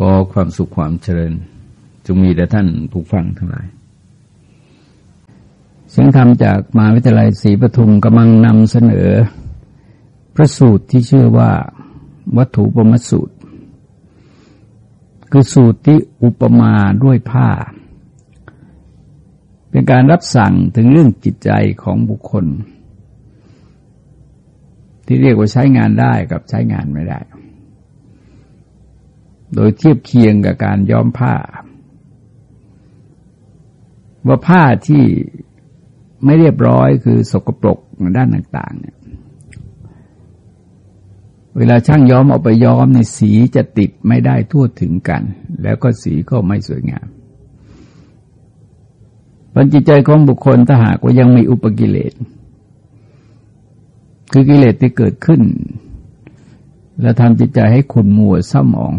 ก็ความสุขความเจริญจงมีแด่ท่านผู้ฟังทั้งหลาย เสียงธรรมจากมหาวิทยาลัยศรีปทุมกำลังนำเสนอ พระสูตรที่ชื่อว่า วัตถุปมสูตร คือสูตรที่อุปมาด้วยผ้า เป็นการรับสั่งถึงเรื่องจิตใจของบุคคล ที่เรียกว่าใช้งานได้กับใช้งานไม่ได้ โดยเทียบเคียงกับการย้อมผ้า ว่าผ้าที่ไม่เรียบร้อยคือสกปรกด้านต่างๆเนี่ยเวลาช่างย้อมเอาไปย้อมในสีจะติดไม่ได้ทั่วถึงกัน แล้วก็สีก็ไม่สวยงามปัญจิตใจของบุคคลถ้าหากว่ายังมีอุปกิเลส คือกิเลสที่เกิดขึ้น แล้วทำจิตใจให้ขุ่นมัวเศร้าหมอง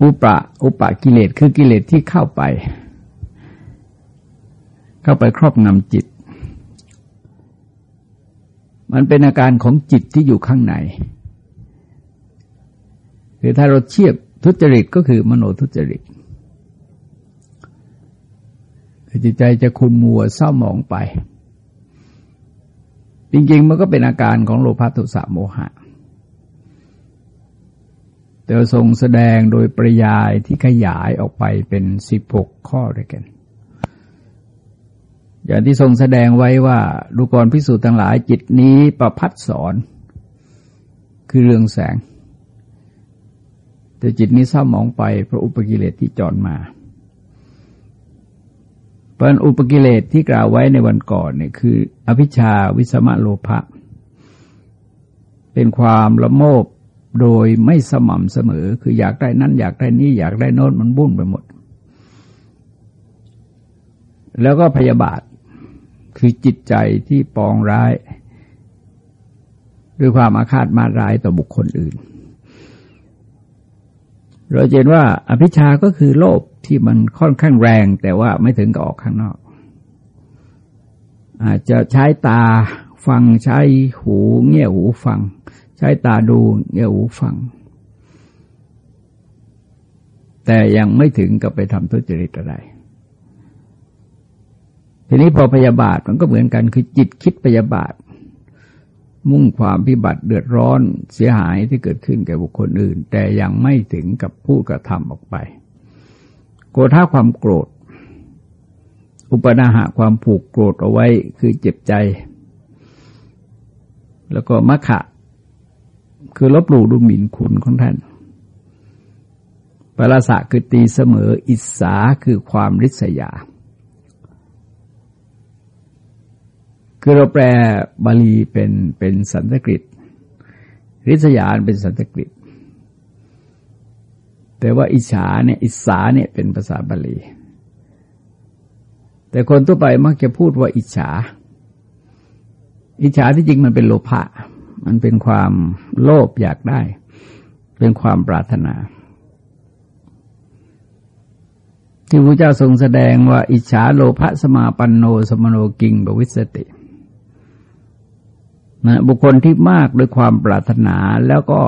อุปะอุปะกิเลสคือกิเลสที่เข้าไป เข้าไปครอบงำจิต มันเป็นอาการของจิตที่อยู่ข้างในคือถ้าเราเทียบทุจริตก็คือมโนทุจริตจิตใจจะคุณมัวเศร้าหมองไป จริงๆ มันก็เป็นอาการของโลภะโทสะโมหะ แต่ทรงแสดงโดยประยายที่ขยายออกไปเป็นสิบหกข้อด้วยกัน อย่างที่ทรงแสดงไว้ว่าดูกรพิสูจน์ทั้งหลายจิตนี้ประพัดสอน คือเรื่องแสง แต่จิตนี้เศร้าหมองไปเพราะอุปกิเลสที่จอนมาเป็นอุปกิเลสที่กล่าวไว้ในวันก่อนเนี่ยคือ อภิชาวิสมะโลภะเป็นความละโมบ โดยไม่สม่ำเสมอ คืออยากได้นั่น อยากได้นี่อยากได้โน้นมันบุ่นไปหมด แล้วก็พยาบาท คือจิตใจที่ปองร้าย ด้วยความอาฆาตมาร้ายต่อบุคคลอื่น เราเห็นว่าอภิชาก็คือโลภที่มันค่อนข้างแรง แต่ว่าไม่ถึงกับออกข้างนอก อาจจะใช้ตาฟังใช้หูเงี่ยหูฟัง ใช้ตาดูเงี่ยหูฟัง แต่ยังไม่ถึงกับไปทำทุจริตอะไร ทีนี้พอพยาบาทมันก็เหมือนกันคือจิตคิดพยาบาท มุ่งความพิบัติเดือดร้อนเสียหายที่เกิดขึ้นแก่บุคคลอื่น แต่ยังไม่ถึงกับพูดกระทำออกไป โกรธาความโกรธ อุปนาหะความผูกโกรธเอาไว้คือเจ็บใจ แล้วก็มะขะ คือลบหลู่ดูหมิ่นคุณของท่านปราสะคือตีเสมอ อิสาคือความริษยา คือเราแปลบาลีเป็นเป็นสันสกฤต ริษยาเป็นสันสกฤต แต่ว่าอิจฉาเนี่ยอิสาเนี่ยเป็นภาษาบาลี แต่คนทั่วไปมักจะพูดว่าอิจฉา อิจฉาที่จริงมันเป็นโลภะ มันเป็นความโลภอยากได้ เป็นความปรารถนา ที่พระเจ้าทรงแสดงว่า อิจฉาโลภะสมาปันโนสมโนกิงบวิสตินะบุคคลที่มากด้วยความปรารถนาแล้วก็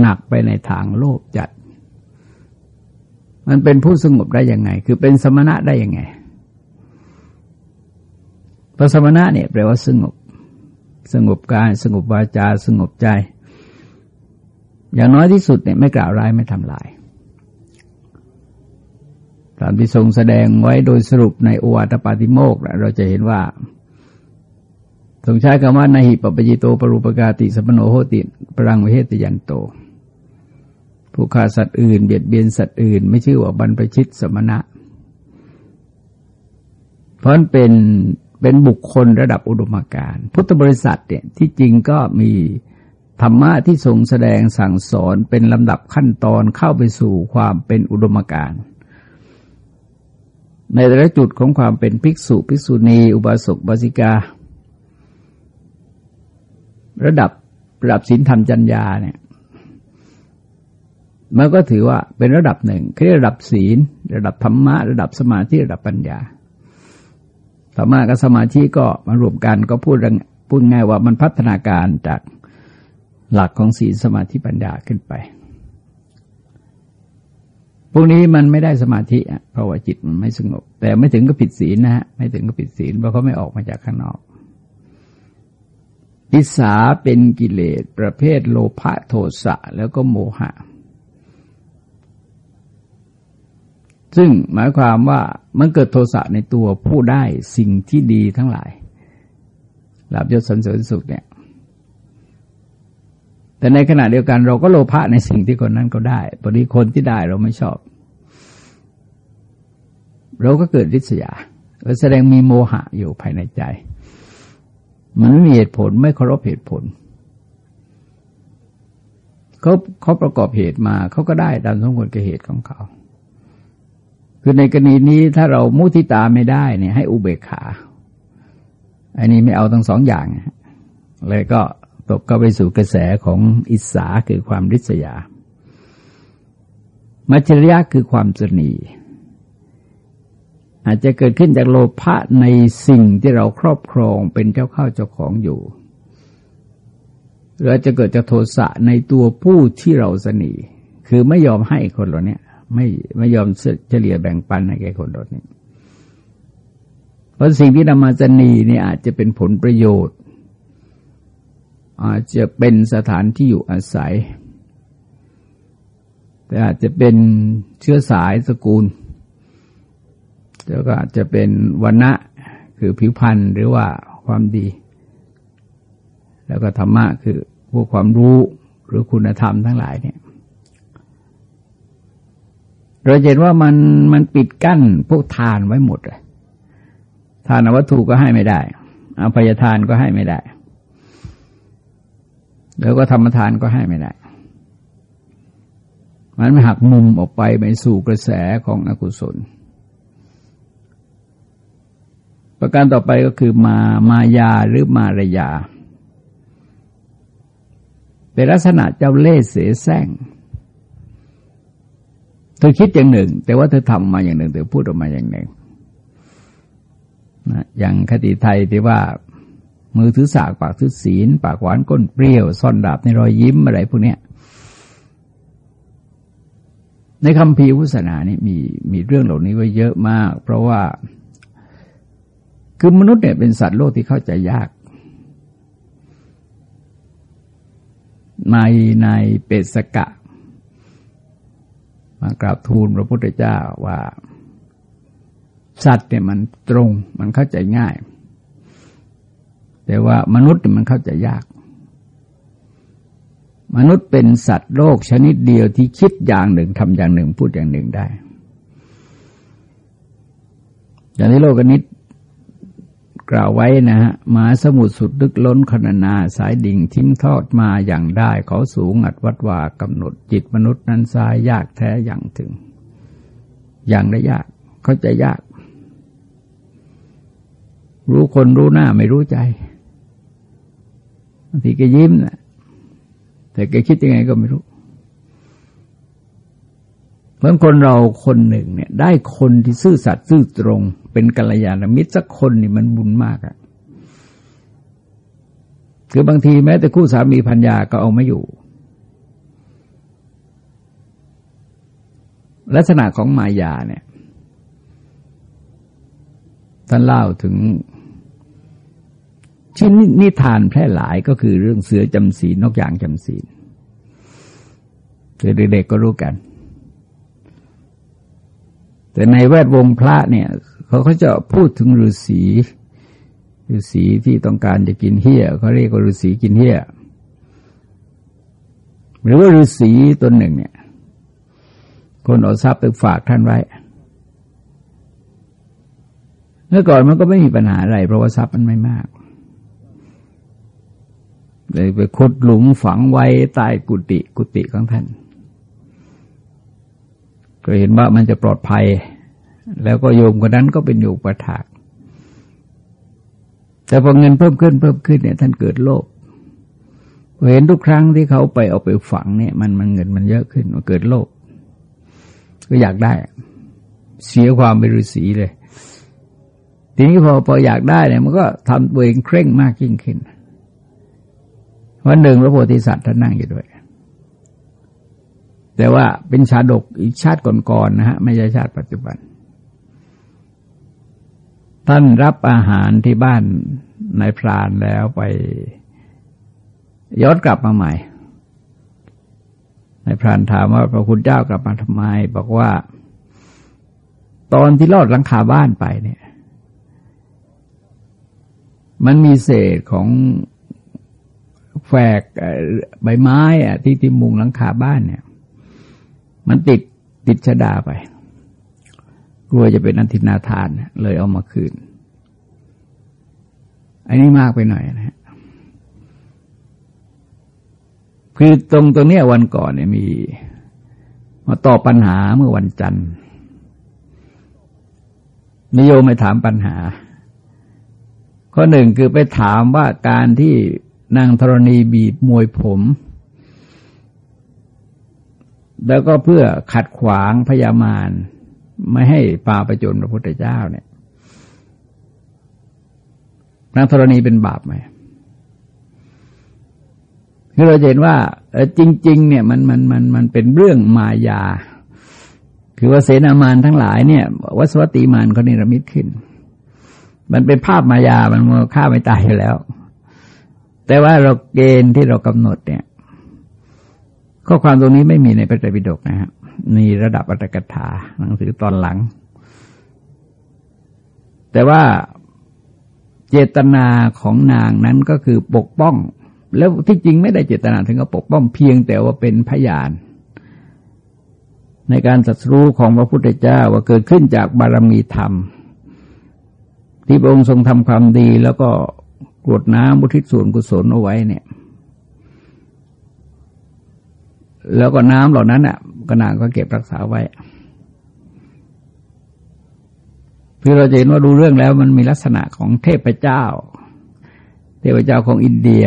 หนักไปในทางโลภจัด มันเป็นผู้สงบได้ยังไง คือเป็นสมณะได้ยังไงพระสมณะเนี่ยแปลว่าสงบ สงบกาย สงบวาจา สงบใจ อย่างน้อยที่สุดเนี่ยไม่กล่าวร้ายไม่ทำลายตามที่ทรงแสดงไว้โดยสรุปในอวตปาติโมกเราจะเห็นว่า ทรงใช้คำว่านาหิปปจิโตปรุปกาติสัมโนโหติปรังวิเหตยันโต ผู้ฆ่าสัตว์อื่น เบียดเบียนสัตว์อื่น ไม่ชื่อว่าบรรพชิตสมณะ เพราะเป็น เป็นบุคคลระดับอุดมการพุทธบริษัทเนี่ยที่จริงก็มีธรรมะที่ทรงแสดงสั่งสอนเป็นลำดับขั้นตอนเข้าไปสู่ความเป็นอุดมการในแต่ละจุดของความเป็นภิกษุ ภิกษุณี อุบาสกบาสิกา ระดับระดับศีลธรรมจัญญาเนี่ยมันก็ถือว่าเป็นระดับหนึ่งคือระดับศีล ระดับธรรมะ ระดับสมาธิ ระดับปัญญา ธรรมะกับสมาธิก็มารวมกันก็พูดพูดง่ายว่ามันพัฒนาการจากหลักของศีลสมาธิปัญญาขึ้นไป พวกนี้มันไม่ได้สมาธิอะเพราะว่าจิตมันไม่สงบ แต่ไม่ถึงก็ผิดศีลนะฮะไม่ถึงก็ผิดศีลเพราะเขาไม่ออกมาจากข้างนอกอิสาเป็นกิเลสประเภทโลภะโทสะแล้วก็โมหะ ซึ่งหมายความว่ามันเกิดโทสะในตัวผู้ได้สิ่งที่ดีทั้งหลายลาบยศสันเสริญสุขเนี่ย แต่ในขณะเดียวกันเราก็โลภะในสิ่งที่คนนั้นก็ได้พอดีคนที่ได้เราไม่ชอบ เราก็เกิดริษยาแสดงมีโมหะอยู่ภายในใจ มันไม่มีเหตุผลไม่เคารพเหตุผลเขาเขาประกอบเหตุมาเขาก็ได้ตามสมควรกับเหตุของเขา คือในกรณีนี้ถ้าเรามุทิตาไม่ได้เนี่ยให้อุเบกขา อันนี้ไม่เอาทั้งสองอย่าง เลยก็ตกก็ไปสู่กระแสของอิสาคือความริษยา มัจจริยะคือความสนีอาจจะเกิดขึ้นจากโลภะในสิ่งที่เราครอบครองเป็นเจ้าข้าเจ้าของอยู่ หรืออาจจะเกิดจากโทสะในตัวผู้ที่เราสนีคือไม่ยอมให้คนเหล่านี้ ไม่ไม่ยอมเฉลี่ยแบ่งปันให้แก่คนเหล่านี้เพราะสิ่งที่นำมาสนีนี่อาจจะเป็นผลประโยชน์ อาจจะเป็นสถานที่อยู่อาศัย แต่อาจจะเป็นเชื้อสายสกุลแล้วก็จะเป็นวันณะคือผิวพรรณหรือว่าความดี แล้วก็ธรรมะคือพวกความรู้หรือคุณธรรมทั้งหลายเนี่ย เราเห็นว่ามันมันปิดกั้นพวกทานไว้หมดเลยทานวัตถุก็ให้ไม่ได้อภัยทานก็ให้ไม่ได้ แล้วก็ธรรมทานก็ให้ไม่ได้ มันไม่หักมุมออกไปไปสู่กระแสของอกุศล ประการต่อไปก็คือมามายาหรือมารยา เป็นลักษณะเจ้าเล่ห์เสแสร้ง เธอคิดอย่างหนึ่ง แต่ว่าเธอทำมาอย่างหนึ่งเธอพูดออกมาอย่างหนึ่งนะอย่างคติไทยที่ว่า มือถือสากปากถือศีล ปากหวานก้นเปรี้ยว ซ่อนดาบในรอยยิ้มอะไรพวกนี้ในคำพีพุทธศาสนานี่มีมีเรื่องเหล่านี้ไว้เยอะมาก เพราะว่า คือมนุษย์เนี่ยเป็นสัตว์โลกที่เข้าใจยากในในเปสกะ มากราบทูลพระพุทธเจ้าว่า สัตว์เนี่ยมันตรงมันเข้าใจง่าย แต่ว่ามนุษย์มันเข้าใจยาก มนุษย์เป็นสัตว์โลกชนิดเดียวที่คิดอย่างหนึ่งทำอย่างหนึ่งพูดอย่างหนึ่งได้ อย่างที่โลกนิด กล่าวไว้นะฮะมาสมุทรสุดลึกล้นขนานาสายดิ่งทิ้งทอดมาอย่างได้เขาสูงอัดวัดว่ากำหนดจิตมนุษย์นั้นทรายยากแท้อย่างถึง อย่างได้ยากเขาใจยาก รู้คนรู้หน้าไม่รู้ใจบางทีแกยิ้มนะแต่แกคิดยังไงก็ไม่รู้ มือนคนเราคนหนึ่งเนี่ย ได้คนที่ซื่อสัตย์ซื่อตรง เป็นกัลยาณมิตรสักคนนี่มันบุญมากอะคือบางทีแม้แต่คู่สามีพัญญาก็เอาไม่อยู่ ลักษณะของมายาเนี่ยท่านเล่าถึงชิ้นนิทานแพร่หลายก็คือเรื่องเสือจำศีลนกอย่างจำศีลเด็กๆก็รู้กัน แต่ในแวดวงพระเนี่ยเขาเขาจะพูดถึงฤาษีฤาษีที่ต้องการจะกินเหี้ยเขาเรียกว่าฤาษีกินเหี้ยหรือว่าฤาษีตนหนึ่งเนี่ย คนเอาทรัพย์ไปฝากท่านไว้เมื่อก่อนมันก็ไม่มีปัญหาอะไร เพราะว่าทรัพย์มันไม่มากเลยไปขุดหลุมฝังไว้ใต้กุฏิกุฏิของท่าน ก็เห็นว่ามันจะปลอดภัย แล้วก็โยมคนนั้นก็เป็นโยมประถากแต่พอเงินเพิ่มขึ้นเพิ่มขึ้นเนี่ย ท่านเกิดโลภเห็นทุกครั้งที่เขาไปเอาไปฝังเนี่ย มันมันเงินมันเยอะขึ้นมันเกิดโลภก็อยากได้ เสียความเป็นฤาษีเลยทีนี้พอพออยากได้เนี่ยมันก็ทำตัวเองเคร่งมากยิ่งขึ้นวันหนึ่งพระโพธิสัตว์ท่านนั่งอยู่ด้วย แต่ว่าเป็นชาดกอีกชาติก่อนๆนะฮะไม่ใช่ชาติปัจจุบัน ท่านรับอาหารที่บ้านนายพรานแล้วไปย้อนกลับมาใหม่นายพรานถามว่าพระคุณเจ้ากลับมาทำไม บอกว่า ตอนที่ลอดหลังคาบ้านไปเนี่ย มันมีเศษของแฝกใบไม้อะที่ที่มุงหลังคาบ้านเนี่ย มันติดติดชดาไป กลัวจะเป็นอันทินาทานเลยเอามาคืน อันนี้มากไปหน่อยนะฮะคือตรงตรงเนี้ยวันก่อนเนี่ยมี มาตอบปัญหาเมื่อวันจันทร์นิยมไปถามปัญหา ข้อหนึ่งคือไปถามว่าการที่นางธรณีบีบมวยผม แล้วก็เพื่อขัดขวางพยามารไม่ให้ปาประจนพระพุทธเจ้าเนี่ยนางธรณีเป็นบาปไหมคือเราเห็นว่าจริง ๆ เนี่ยมันมันมันมันเป็นเรื่องมายา คือว่าเสนามานทั้งหลายเนี่ยวัสวัติมานเขาเนรมิตขึ้น มันเป็นภาพมายามันมันฆ่าไม่ตายอยู่แล้ว แต่ว่าเราเกณฑ์ที่เรากำหนดเนี่ย ข้อความตรงนี้ไม่มีในพระไตรปิฎกนะครับมีระดับอัตถกถาหนังสือตอนหลัง แต่ว่าเจตนาของนางนั้นก็คือปกป้อง แล้วที่จริงไม่ได้เจตนาถึงกับปกป้องเพียงแต่ว่าเป็นพยาน ในการสัตรูของพระพุทธเจ้าว่าเกิดขึ้นจากบารมีธรรม ที่พระองค์ทรงทำความดีแล้วก็กรวดน้ำบุทิศส่วนกุศลเอาไว้เนี่ย แล้วก็น้ำเหล่านั้นอะก็นางก็เก็บรักษาไว้พื่อเราจะเห็นว่าดูเรื่องแล้วมันมีลักษณะของเทพเจ้า เทพเจ้าของอินเดีย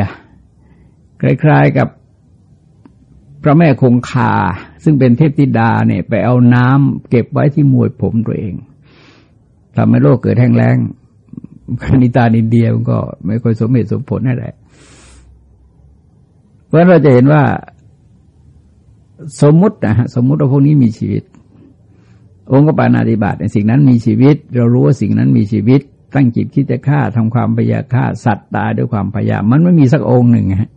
คล้ายๆกับพระแม่คงคา ซึ่งเป็นเทพธิดาเนี่ย ไปเอาน้ำเก็บไว้ที่มวยผมตัวเองทำให้โลกเกิดแห้งแล้งคณิตาอินเดียมันก็ไม่ค่อยสมเหตุสมผลนั่นแหละเพราะเราจะเห็นว่า สมมุตินะฮะสมมุติว่าพวกนี้มีชีวิต องค์กปานาติบาตในสิ่งนั้นมีชีวิต เรารู้ว่าสิ่งนั้นมีชีวิต ตั้งจิตคิดจะฆ่าทำความพยาฆ่าสัตว์ตายด้วยความพยามันไม่มีสักองค์หนึ่งฮะ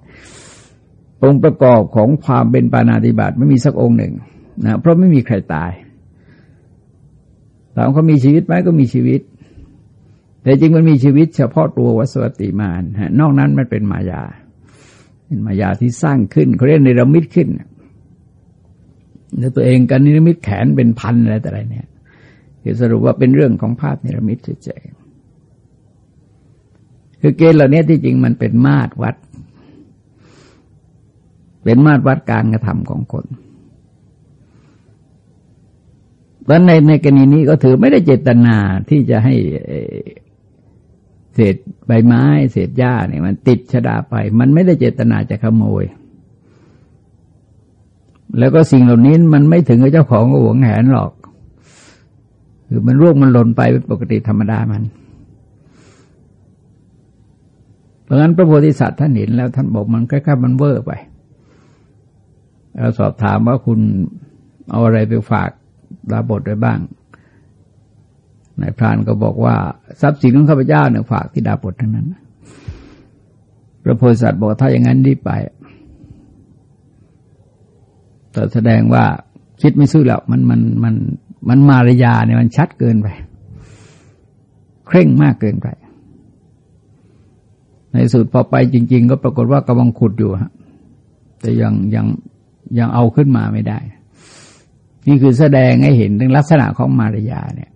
องค์ประกอบของความเป็นปานาติบาตไม่มีสักองค์หนึ่งนะเพราะไม่มีใครตายถามเขามีชีวิตไหมก็มีชีวิต แต่จริงมันมีชีวิต เฉพาะตัววัสวติมานฮะนอกนั้นมันเป็นมายา เป็นมายาที่สร้างขึ้นเขาเรียกในระมิดขึ้น แล้วตัวเองกันนิรมิตแขนเป็นพันอะไรแต่อะไรเนี่ยคือสรุปว่าเป็นเรื่องของภาพนิรมิตเฉยๆคือเกณฑ์เหล่านี้ที่จริงมันเป็นมาตรวัด เป็นมาตรวัดการกระทำของคนแล้วในในกรณีนี้ก็ถือไม่ได้เจตนาที่จะให้เศษใบไม้ เศษหญ้าเนี่ยมันติดชดาไป มันไม่ได้เจตนาจะขโมย แล้วก็สิ่งเหล่านี้มันไม่ถึงกับเจ้าของก็หวงแหนหรอกคือมันร่วงมันหล่นไปเป็นปกติธรรมดามัน เพราะงั้นพระโพธิสัตว์ท่านเห็นแล้วท่านบอกมันคล้ๆมันเวอร์ไปเราสอบถามว่าคุณเอาอะไรไปฝากดาบทไว้บ้างนายพรานก็บอกว่า ทรัพย์สินของข้าพเจ้าเนี่ยฝากที่ดาบททั้งนั้น พระโพธิสัตว์บอกถ้าอย่างนั้นรีบไป แต่แสดงว่าคิดไม่ซื่อแล้วมันมันมันมันมารยาเนี่ยมันชัดเกินไป เคร่งมากเกินไป ในสุดพอไปจริง ๆ ก็ปรากฏว่ากำลังขุดอยู่ฮะแต่ยังยังยังเอาขึ้นมาไม่ได้ นี่คือแสดงให้เห็นถึงลักษณะของมารยาเนี่ย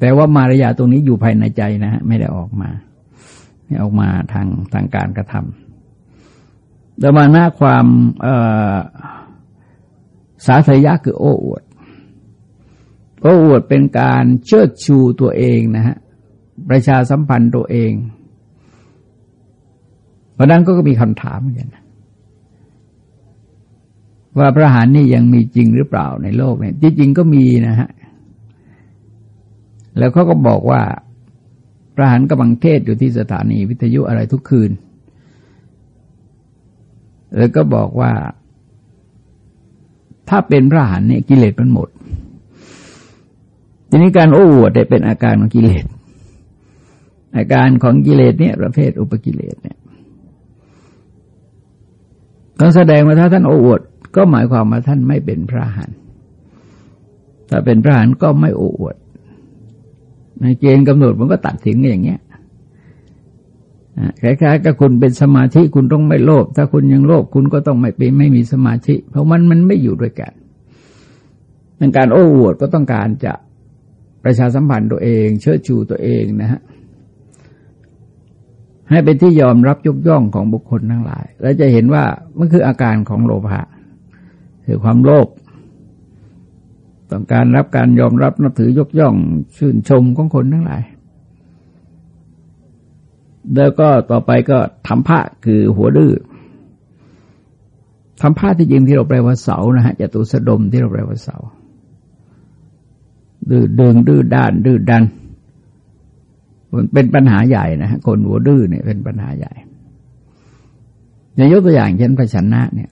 แต่ว่ามารยาตรงนี้อยู่ภายในใจนะฮะไม่ได้ออกมา ไม่ออกมาทางทางการกระทำแต่มาหน้าความเอ่อ สาธยะคือโอ้อวด โอ้อวดเป็นการเชิดชูตัวเองนะฮะ ประชาสัมพันธ์ตัวเอง เพราะนั้นก็มีคำถามเหมือนกันว่าพระหารนี่ยังมีจริงหรือเปล่าในโลกเนี่ยที่จริงก็มีนะฮะ แล้วเขาก็บอกว่า พระหารกำลังเทศอยู่ที่สถานีวิทยุอะไรทุกคืน แล้วก็บอกว่า ถ้าเป็นพระหันเนี่ยกิเลสมันหมด ทีนี้การโอ้อวดได้เป็นอาการของกิเลส อาการของกิเลสเนี่ย ประเภทอุปกิเลสเนี่ยต้องแสดงว่าถ้าท่านโอ้อวด ก็หมายความว่าท่านไม่เป็นพระหันถ้าเป็นพระหันก็ไม่โอ้อวดในเกณฑ์กำหนดมันก็ตัดสินอย่างเงี้ย คล้ายๆกับคุณเป็นสมาธิคุณต้องไม่โลภถ้าคุณยังโลภคุณก็ต้องไม่เป็นไม่มีสมาธิ เพราะมันมันไม่อยู่ด้วยกันในการโอ้อวดก็ต้องการจะประชาสัมพันธ์ตัวเอง เชิดชูตัวเองนะฮะให้เป็นที่ยอมรับยกย่องของบุคคลทั้งหลาย แล้วจะเห็นว่ามันคืออาการของโลภะคือความโลภต้องการรับการยอมรับนับถือยกย่องชื่นชมของคนทั้งหลาย แล้วก็ต่อไปก็ทำผ้าคือหัวดื้อทำผ้าที่จริงที่เราแปลว่าเสานะฮะจตุสดมที่เราแปลว่าเสาดื้อดิงดื้อด้านดื้อดันมันเป็นปัญหาใหญ่นะฮะคนหัวดื้อเนี่ยเป็นปัญหาใหญ่อย่างยกตัวอย่างเช่นพระชนะเนี่ย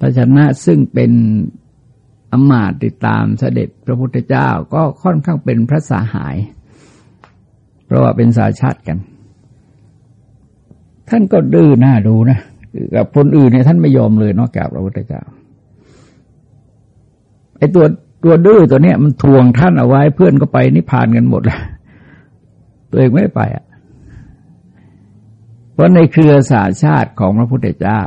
พระชนะซึ่งเป็นอมาตติดตามเสด็จพระพุทธเจ้าก็ค่อนข้างเป็นพระสาหาย ราะว่าเป็นสาชาติกัน ท่านก็ดื้อหน้าดูนะกับคนอื่นเนี่ยท่านไม่ยอมเลยนอกจากพระพุทธเจ้าไอ้ตัวตัวดื้อตัวเนี้ยมันทวงท่านเอาไว้เพื่อนก็ไปนิพพานกันหมดแล้วตัวเองไม่ไปอะ เพราะในเครือสาชาติของพระพุทธเจ้า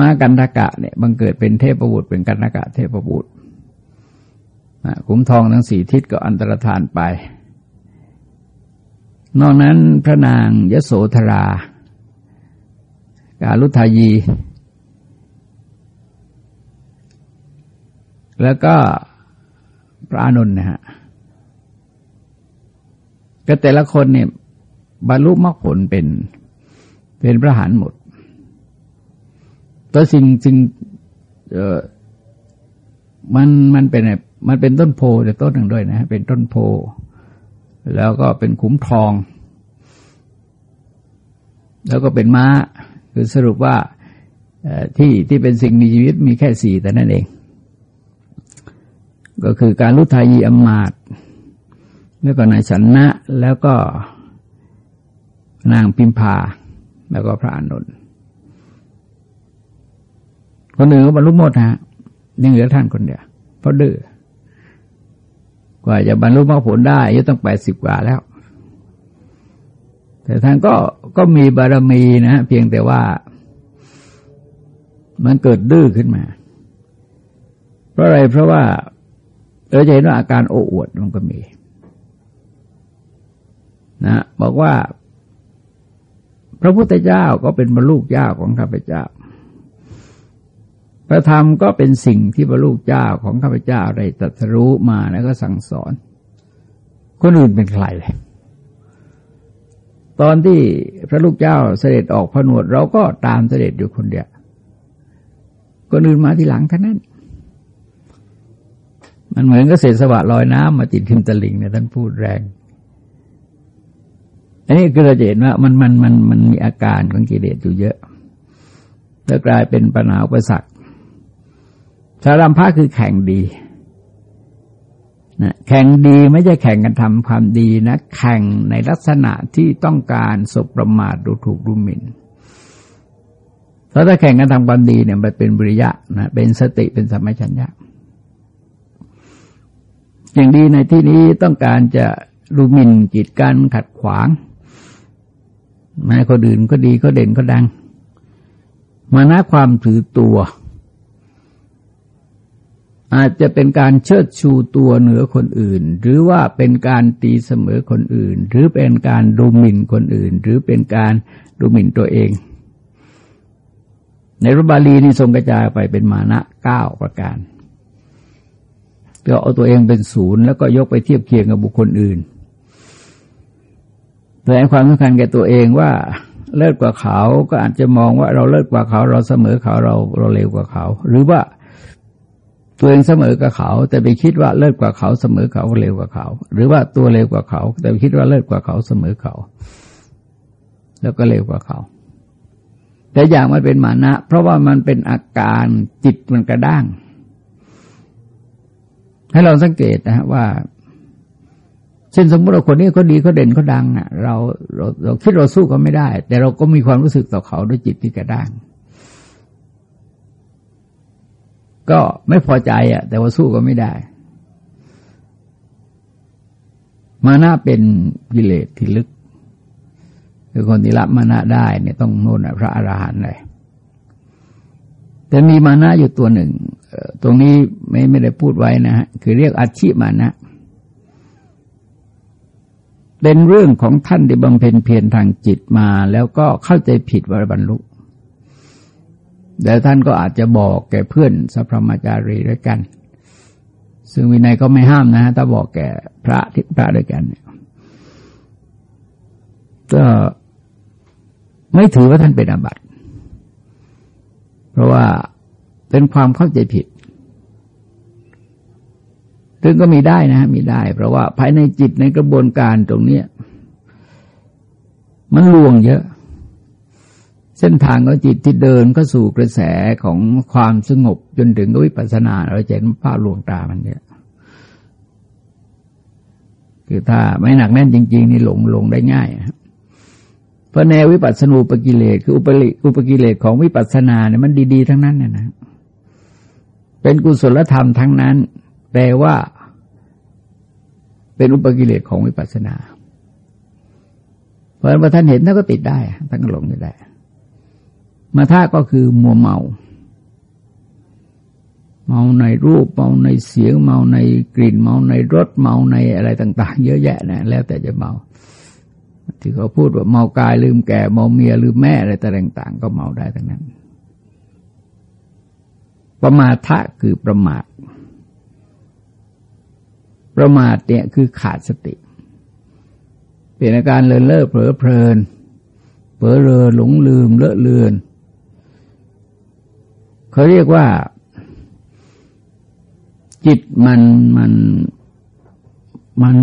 มากันตกะเนี่ยบังเกิดเป็นเทพบุตรเป็นกันตกะเทพบุตรขุมทองทั้งสี่ทิศก็อันตรธานไป นอกนั้นพระนางยโสธรา กาลุทายี แล้วก็พระอนุนนะฮะก็แต่ละคนเนี่ยบรรลุมรรคผลเป็นเป็นพระหันหมดตัวสิ่งสิ่งเออมันมันเป็นมันเป็นต้นโพแต่ต้นหนึ่งด้วยนะ เป็นต้นโพ แล้วก็เป็นขุมทอง แล้วก็เป็นม้า คือสรุปว่าที่ที่เป็นสิ่งมีชีวิตมีแค่สี่แต่นั่นเอง ก็คือการลุทายีอมาตแล้วก็นายสันนะแล้วก็นางพิมพา แล้วก็พระอานนท์คนอื่นก็บรรลุหมดฮะยังเหลือท่านคนเดียวเพราะดื้อ กว่าจะบรรลุมรรคผลได้อายุตั้งแปดสิบกว่าแล้ว แต่ท่านก็ก็มีบารมีนะ เพียงแต่ว่า มันเกิดดื้อขึ้นมา เพราะอะไรเพราะว่าเราจะเห็นว่าอาการโอ้อวดมันก็มี นะบอกว่า พระพุทธเจ้าก็เป็นบรรลุเจ้าของข้าพเจ้า พระธรรมก็เป็นสิ่งที่พระลูกเจ้าของข้าพเจ้าได้ตรัสรู้มาแล้วก็สั่งสอน คนอื่นเป็นใครเลยตอนที่พระลูกเจ้าเสด็จออกผนวด เราก็ตามเสด็จอยู่คนเดียวคนอื่นมาทีหลังท่านั้น มันเหมือนกับเศษสวะลอยน้ำมาติดทิมตะลิงเนี่ยท่านพูดแรง อันนี้คือเราเห็นว่ามันมันมันมันมีอาการของกิเลสอยู่เยอะแล้วกลายเป็นปัญหาอุปสรรค สารัมภะคือแข่งดีนะแข่งดีไม่ใช่แข่งกันทำความดีนะ แข่งในลักษณะที่ต้องการสบประมาทดูถูกดูหมิ่นถ้าถ้าแข่งกันทำความดีเนี่ยมันเป็นบริยะนะเป็นสติเป็นสมัยชัญญะอย่างดีในที่นี้ต้องการจะรูมินจิตการขัดขวางแม้คนอื่นก็ดีก็เด่นก็ดัง มานะความถือตัว อาจจะเป็นการเชิดชูตัวเหนือคนอื่น หรือว่าเป็นการตีเสมอคนอื่น หรือเป็นการดูหมิ่นคนอื่น หรือเป็นการดูหมิ่นตัวเอง ในรบาลีนี่ทรงกระจายไปเป็นมานะเก้าประการก็เอาตัวเองเป็นศูนย์แล้วก็ยกไปเทียบเคียงกับบุคคลอื่นแสดงความสำคัญแก่ตัวเองว่าเลิศกว่าเขาก็อาจจะมองว่าเราเลิศกว่าเขา เราเสมอเขาเราเราเลวกว่าเขา หรือว่า ตัวเองเสมอกับเขา แต่ไปคิดว่าเลิศกว่าเขาเสมอเขาเร็วกว่าเขา หรือว่าตัวเร็วกว่าเขา แต่ไปคิดว่าเลิศกว่าเขาเสมอเขา แล้วก็เร็วกว่าเขา แต่อย่างมันเป็นมานะ เพราะว่ามันเป็นอาการจิตมันกระด้าง ให้เราสังเกตนะฮะว่าเช่นสมมติเราคนนี้เขาดีเขาเด่นเขาดังอะเราเราเราคิดเราสู้เขาไม่ได้ แต่เราก็มีความรู้สึกต่อเขาด้วยจิตที่กระด้าง ก็ไม่พอใจอะ แต่ว่าสู้ก็ไม่ได้ มานะเป็นกิเลสที่ลึกคือคนที่ละมานะได้เนี่ยต้องโน่นพระอรหันต์เลยแต่มีมานะอยู่ตัวหนึ่ง ตรงนี้ไม่ไม่ได้พูดไว้นะฮะ คือเรียกอาชีพมานะเป็นเรื่องของท่านที่บำเพ็ญเพียรทางจิตมา แล้วก็เข้าใจผิดว่าบรรลุ แต่ท่านก็อาจจะบอกแก่เพื่อนสัพพมจารีด้วยกัน ซึ่งวินัยก็ไม่ห้ามนะฮะถ้าบอกแก่พระที่พระด้วยกันก็ไม่ถือว่าท่านเป็นอาบัติ เพราะว่าเป็นความเข้าใจผิด ซึ่งก็มีได้นะมีได้ เพราะว่าภายในจิตในกระบวนการตรงเนี้ยมันลวงเยอะ เส้นทางของจิตที่เดินก็สู่กระแสของความสงบจนถึงวิปัสสนาเราจะเห็นภาพลวงตามันเยอะคือถ้าไม่หนักแน่นจริง ๆ นี่หลงลงได้ง่ายครับเพราะแนววิปัสสนูปกิเลสคืออุปลิอุปกิเลสของวิปัสสนาเนี่ยมันดี ๆ ทั้งนั้นเนะนะ เป็นกุศลธรรมทั้งนั้นแปลว่าเป็นอุปกิเลสของวิปัสสนา เพราะว่าท่านเห็นท่านก็ติดได้ท่านก็หลงได้ มาท่าก็คือมัวเมา เมาในรูป เมาในเสียง เมาในกลิ่น เมาในรส เมาในอะไรต่าง ๆ เยอะแยะนะแล้วแต่จะเมา ที่เขาพูดว่าเมากายลืมแก่เมาเมียลืมแม่อะไรต่างๆ ก็เมาได้ทั้งนั้น ประมาทะคือประมาท ประมาทเนี่ยคือขาดสติ เป็นอาการเลินเล่อเผลอเพลินเผลอเรอหลงลืมเลอะเลือน เขาเรียกว่า จิตมันมันมัน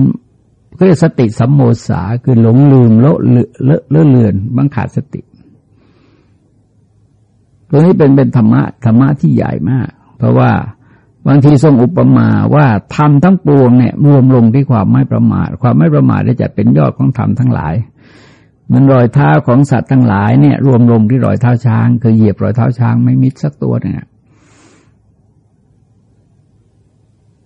ก็เรียกสติสัมโมสาคือหลงลืมเลอะเลอะเลอะเลือนบังขาดสติตัวนี้เป็นเป็นธรรมะธรรมะที่ใหญ่มาก เพราะว่าบางทีทรงอุปมาว่าธรรมทั้งปวงเนี่ยรวมลงที่ความไม่ประมาท ความไม่ประมาทได้จัดเป็นยอดของธรรมทั้งหลาย มันรอยเท้าของสัตว์ทั้งหลายเนี่ย รวมลงที่รอยเท้าช้าง คือเหยียบรอยเท้าช้างไม่มิดสักตัวเนี่ย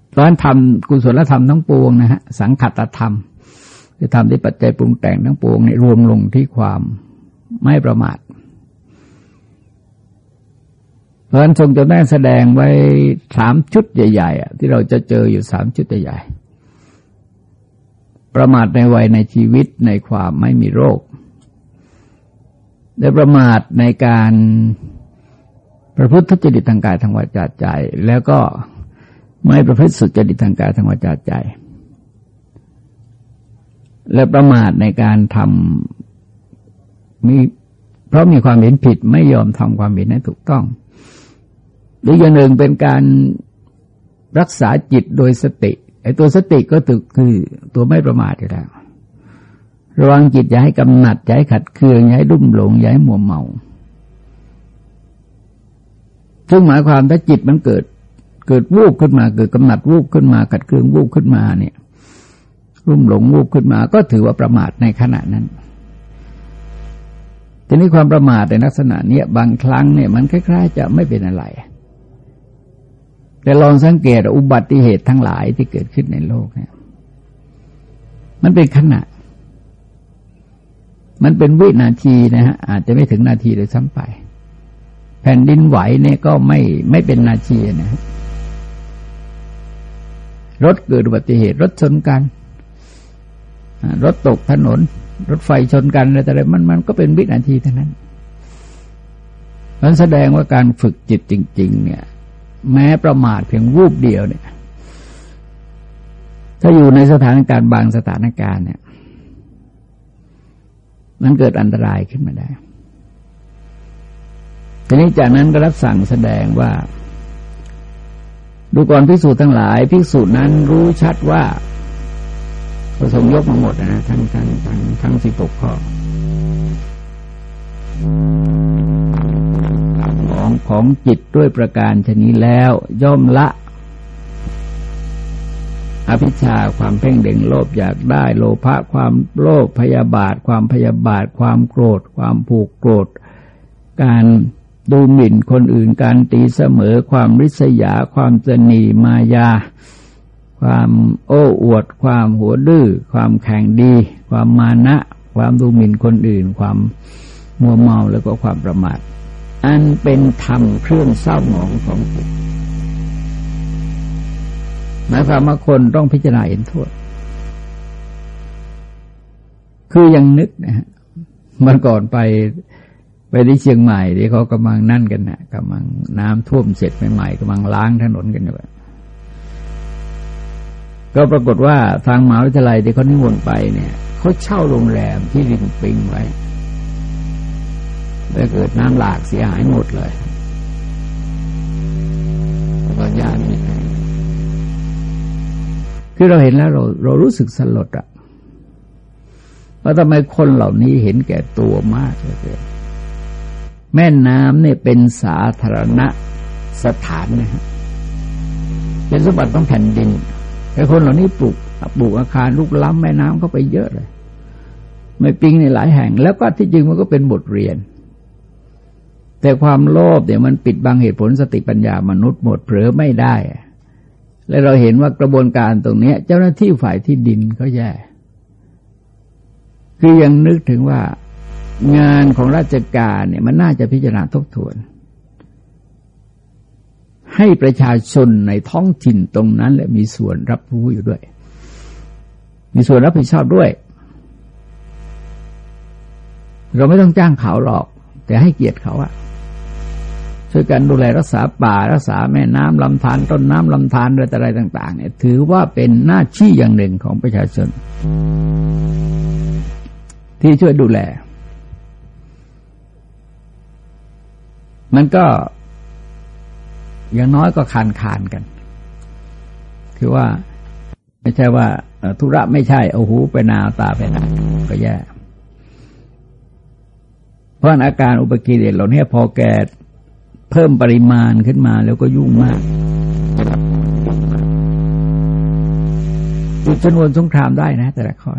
เพราะฉะนั้นทำกุศลธรรมทั้งปวงนะฮะสังขัตธรรมคือทำที่ปัจจัยปรุงแต่งทั้งปวงเนี่ยรวมลงที่ความไม่ประมาทเพราะฉะนั้นทรงจะได้แสดงไว้สามชุดใหญ่ๆที่เราจะเจออยู่สามชุดใหญ่ๆประมาทในวัยในชีวิตในความไม่มีโรค และประมาทในการประพฤติทุจริตทางกายทางวาจาใจ แล้วก็ไม่ประพฤติสุจริตทางกายทางวาจาใจ และประมาทในการทำมีเพราะมีความเห็นผิดไม่ยอมทำความเห็นให้ถูกต้อง หรืออย่างหนึ่งเป็นการรักษาจิตโดยสติไอ้ตัวสติก็ตึกคือตัวไม่ประมาทอยู่แล้ว ระวังจิตอย่าให้กำหนัดอย่าให้ขัดเคืองอย่าให้ดุ้มหลงอย่าให้มัวเมาซึ่งหมายความถ้าจิตมันเกิด เกิดวูบขึ้นมา เกิดกำหนัดวูบขึ้นมากัดเคืองวูบขึ้นมาเนี่ย รุ่มหลงวูบขึ้นมา ก็ถือว่าประมาทในขณะนั้นทีนี้ความประมาทในลักษณะเนี้ยบางครั้งเนี่ยมันคล้ายๆ จะไม่เป็นอะไร แต่ลองสังเกตอุบัติเหตุทั้งหลายที่เกิดขึ้นในโลกเนี่ย มันเป็นขณะ มันเป็นวินาทีนะฮะอาจจะไม่ถึงนาทีเลยซ้ำไป แผ่นดินไหวเนี่ยก็ไม่ไม่เป็นนาทีนะรถเกิดอุบัติเหตุรถชนกันรถตกถนน รถไฟชนกันอะไรแต่อะไรมันมันก็เป็นวินาทีเท่านั้นมันแสดงว่าการฝึกจิตจริง ๆ เนี่ย แม้ประมาทเพียงวูบเดียวเนี่ย ถ้าอยู่ในสถานการณ์บางสถานการณ์เนี่ย มันเกิดอันตรายขึ้นมาได้ ทีนี้จากนั้นก็รับสั่งแสดงว่า ดูก่อนพิสูจน์ทั้งหลายพิสูจน์นั้นรู้ชัดว่าประสงค์ยกมาหมดนะทั้งทั้งทั้งทั้งสิบหกข้อของของจิตด้วยประการชนิดแล้ว ย่อมละ อภิชาความเพ่งเด่งโลภอยากได้ โลภะความโลภพยาบาท ความพยาบาท ความโกรธ ความผูกโกรธ การดูหมิ่นคนอื่นการตีเสมอ ความริษยา ความเจนีมายา ความโอ้อวด ความหัวดื้อความแข่งดี ความมานะ ความดูหมิ่นคนอื่น ความมัวเมาแล้วก็ความประมาท อันเป็นธรรมเครื่องเศร้าหมองของจิต หมายความว่าคนต้องพิจารณาเห็นโทษ คือยังนึกนะฮะมันก่อนไปไปที่เชียงใหม่ที่เขากำลังนั่นกันนะกำลังน้ำท่วมเสร็จใหม่ๆกำลังล้างถนนกันอยู่ก็ปรากฏว่าทางมหาวิทยาลัยที่เขานิมนต์ไปเนี่ยเขาเช่าโรงแรมที่ริมปิงไว้แล้วเกิดน้ำหลากเสียหายหมดเลยก็ญาติมี คือเราเห็นแล้วเราเรารู้สึกสลดอะว่าทำไมคนเหล่านี้เห็นแก่ตัวมากเลยแม่น้ำเนี่ยเป็นสาธารณะสถานนะฮะเป็นสมบัติต้องแผ่นดินแต่คนเหล่านี้ปลูกปลูกอาคารลูกล้ำแม่น้ำเข้าไปเยอะเลย ไม่ปิงในหลายแห่ง แล้วก็ที่จริงมันก็เป็นบทเรียน แต่ความโลภเนี่ยมันปิดบังเหตุผลสติปัญญามนุษย์หมดเผลอไม่ได้ และเราเห็นว่ากระบวนการตรงนี้เจ้าหน้าที่ฝ่ายที่ดินก็แย่ คือยังนึกถึงว่างานของราชการเนี่ยมันน่าจะพิจารณาทบทวน ให้ประชาชนในท้องถิ่นตรงนั้น และมีส่วนรับรู้อยู่ด้วย มีส่วนรับผิดชอบด้วย เราไม่ต้องจ้างเขาหรอก แต่ให้เกียรติเขาอะ ช่วยกันดูแลรักษาป่ารักษาแม่น้ำลำธารต้นน้ำลำธารอะไรต่าง ๆ เนี่ย ถือว่าเป็นหน้าที่อย่างหนึ่งของประชาชน ที่ช่วยดูแล มันก็ อย่างน้อยก็คานคานกัน คือว่าไม่ใช่ว่าธุระไม่ใช่เอาหูไปนาตาไปนาก็แย่เพราะอาการอุปกิเลสเหล่านี้พอแก่ เพิ่มปริมาณขึ้นมาแล้วก็ยุ่งมากจุดชนวนสงครามได้นะ แต่ละข้อ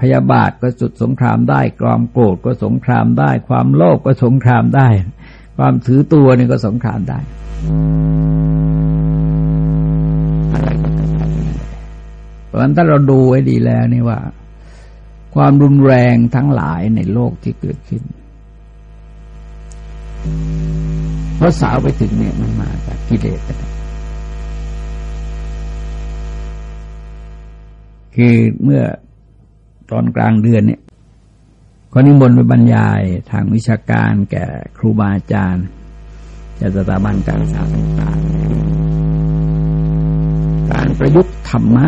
พยาบาทก็จุดสงครามได้ความโกรธก็สงครามได้ ความโลภกก็สงครามได้ ความถือตัวนี่ก็สงครามได้เพราะฉะนั้นถ้าเราดูไว้ดีแล้วนี่ว่า ความรุนแรงทั้งหลายในโลกที่เกิดขึ้น เพราะสาวไปถึงเนี่ยมันมาจากกิเลสคือเมื่อตอนกลางเดือนเนี่ยก็นิมนต์ไปบรรยายทางวิชาการแก่ครูบาอาจารย์จากสถาบันการศึกษาต่างๆการประยุกต์ธรรมะ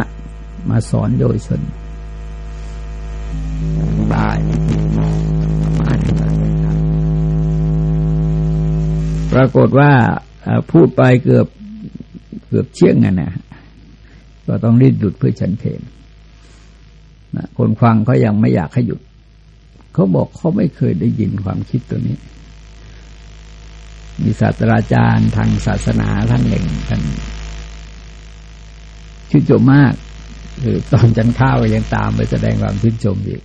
มาสอนโยชนได้ ปรากฏว่าพูดไปเกือบเกือบเชี่ยงกันะก็ต้องรีบหยุดเพื่อฉันเพลนะคนฟังเขายังไม่อยากให้หยุด เขาบอกเขาไม่เคยได้ยินความคิดตัวนี้ มีศาสตราจารย์ทางศาสนาท่านหนึ่งท่านชื่นชมมากคือตอนจันข้าวยังตามไปแสดงความชื่นชมอีก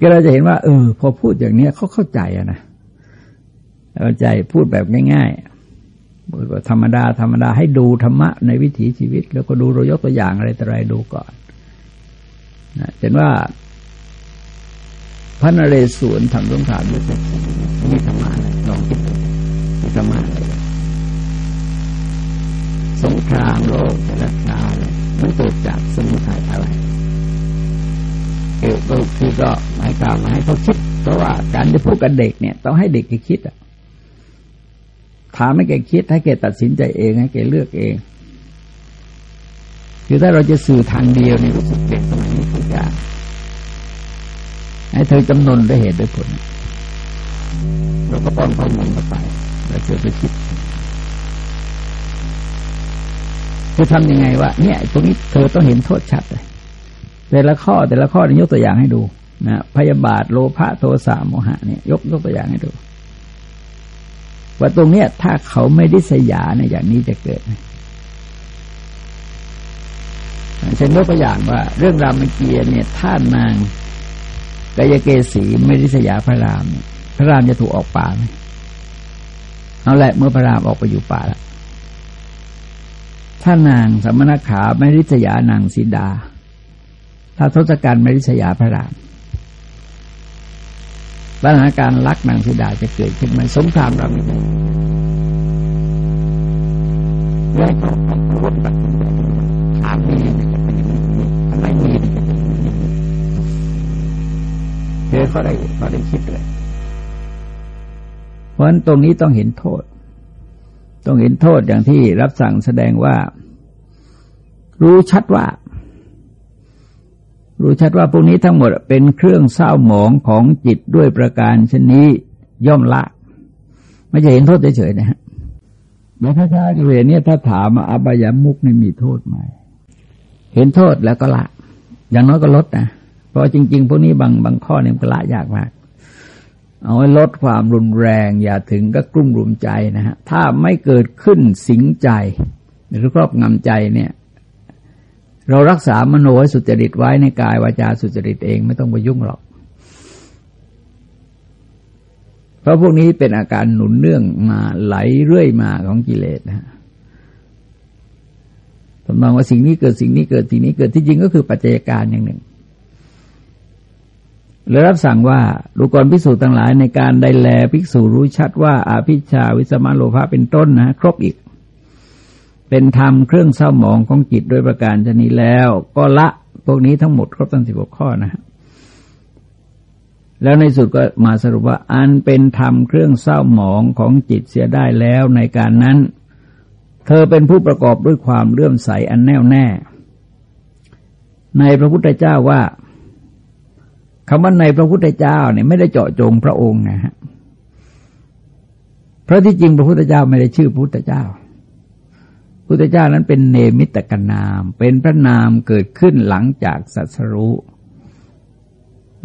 ก็เราจะเห็นว่า เออ พอพูดอย่างนี้เขาเข้าใจอะนะ เข้าใจพูดแบบง่ายๆพูดแบบธรรมดาธรรมดาให้ดูธรรมะในวิถีชีวิต แล้วก็ดูเรายกตัวอย่างอะไรต่ออะไรดูก่อนนะเห็นว่าพระนเรศวรทำสงครามด้วยมีธรรมะอะไรลองคิดมีธรรมะอะไรสงครามโลกราคามันเกิดจากสมุทัยอะไรเออก็คือก็หมายความมาให้เขาคิด เพราะว่าการจะพูดกับเด็กเนี่ย ต้องให้เด็กคิดอะ ถามให้แกคิดให้แกตัดสินใจเองให้แกเลือกเองคือถ้าเราจะสื่อทางเดียวในรู้สึกเด็กสมัยนี้ทุกอย่างให้เธอจำนนด้วยเหตุด้วยผลเราก็ป้อนข้อมูลเข้าไปแล้วเธอไปคิดจะทำยังไงวะเนี่ยตรงนี้เธอต้องเห็นโทษชัดเลยแต่ละข้อแต่ละข้อนี่ยกตัวอย่างให้ดูนะพยาบาทโลภะโทสะโมหะเนี่ยยกยกตัวอย่างให้ดู ว่าตรงเนี้ยถ้าเขาไม่ดิษยาเนี่ยอย่างนี้จะเกิดเช่นยกตัวอย่างว่า เรื่องรามเกียรติเนี่ยถ้านนางกายเกษีไม่ดิษยาพระรามเนี่ยพระรามจะถูกออกป่าไหมเอาแหละเมื่อพระรามออกไปอยู่ป่าแล้วถ้านางสมณขาไม่ริษยานางสีดา ถ้าทศกัณฐ์ไม่ริษยาพระราม ปัญหาการลักนางสีดาจะเกิดขึ้นไหมสงครามเราไม่ได้และก็ต้องพูดแบบถามมีทำไมมีเธอก็ได้ก็ได้คิดเลยเพราะฉะนั้นตรงนี้ต้องเห็นโทษ ต้องเห็นโทษอย่างที่รับสั่งแสดงว่า รู้ชัดว่า รู้ชัดว่าพวกนี้ทั้งหมดเป็นเครื่องเศร้าหมองของจิตด้วยประการชนนี้ย่อมละ ไม่จะเห็นโทษเฉยๆนะฮะแม้ถ้าชาติเวเนี่ยถ้าถามอบายามุกนี่มีโทษไหมเห็นโทษแล้วก็ละ อย่างน้อยก็ลดนะเพราะจริง ๆ พวกนี้บางบางข้อเนี่ยมันละยากมาก เอาไว้ลดความรุนแรง อย่าถึงก็กลุ้มรุมใจนะฮะถ้าไม่เกิดขึ้นสิงใจ หรือครอบงำใจเนี่ย เรารักษามโนให้สุจริตไว้ในกายวาจาสุจริตเองไม่ต้องไปยุ่งหรอก เพราะพวกนี้เป็นอาการหนุนเนื่องมาไหลเรื่อยมาของกิเลสนะฮะสมมติว่าสิ่งนี้เกิดสิ่งนี้เกิดสิ่งนี้เกิดที่จริงก็คือปัจจัยการอย่างหนึ่งเลยรับสั่งว่าดูกรภิกษุทั้งหลายในการได้แลภิกษุรู้ชัดว่าอาภิชาวิสมาโลภะเป็นต้นนะครบอีก เป็นธรรมเครื่องเศร้าหมองของจิตโดยประการชนี้แล้ว ก็ละพวกนี้ทั้งหมดครบทั้งสิบหกข้อนะฮะแล้วในสุดก็มาสรุปว่า อันเป็นธรรมเครื่องเศร้าหมองของจิตเสียได้แล้วในการนั้น เธอเป็นผู้ประกอบด้วยความเลื่อมใสอันแน่วแน่ ในพระพุทธเจ้าว่าคำว่าในพระพุทธเจ้าเนี่ยไม่ได้เจาะจงพระองค์นะฮะเพราะที่จริงพระพุทธเจ้าไม่ได้ชื่อพุทธเจ้า พุทธเจ้านั้นเป็นเนมิตกนาม เป็นพระนามเกิดขึ้นหลังจากสัสรู้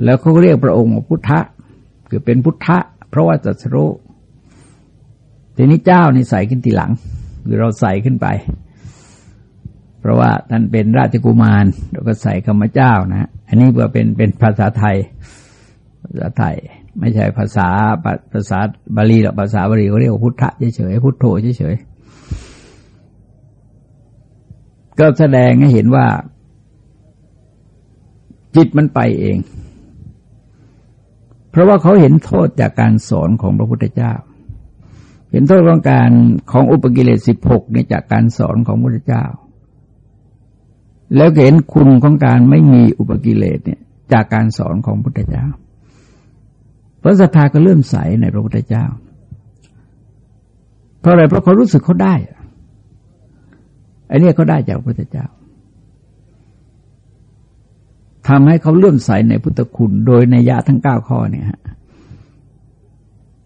แล้วเขาเรียกพระองค์ว่าพุทธะคือเป็นพุทธะ เพราะว่าสัสรู้ทีนี้เจ้านี่ใส่ขึ้นทีหลัง คือเราใส่ขึ้นไป เพราะว่าท่านเป็นราชกุมารเราก็ใส่คำว่าเจ้านะ อันนี้เพื่อเป็นเป็นภาษาไทย ภาษาไทย ไม่ใช่ภาษาภาษาบาลีหรอกภาษาบาลีเขาเรียกว่าพุทธะเฉยๆพุทโธเฉยๆ ก็แสดงให้เห็นว่า จิตมันไปเอง เพราะว่าเขาเห็นโทษจากการสอนของพระพุทธเจ้า เห็นโทษของการของอุปกิเลสสิบหกเนี่ยจากการสอนของพระพุทธเจ้า แล้วเห็นคุณของการไม่มีอุปกิเลสเนี่ย จากการสอนของพุทธเจ้าเพราะศรัทธาก็เลื่อมใสในพระพุทธเจ้า เพราะอะไรเพราะเขารู้สึกเขาได้ อันนี้เขาได้จากพระพุทธเจ้าทำให้เขาเลื่อมใสในพุทธคุณ โดยในยะทั้งเก้าข้อเนี่ยฮะ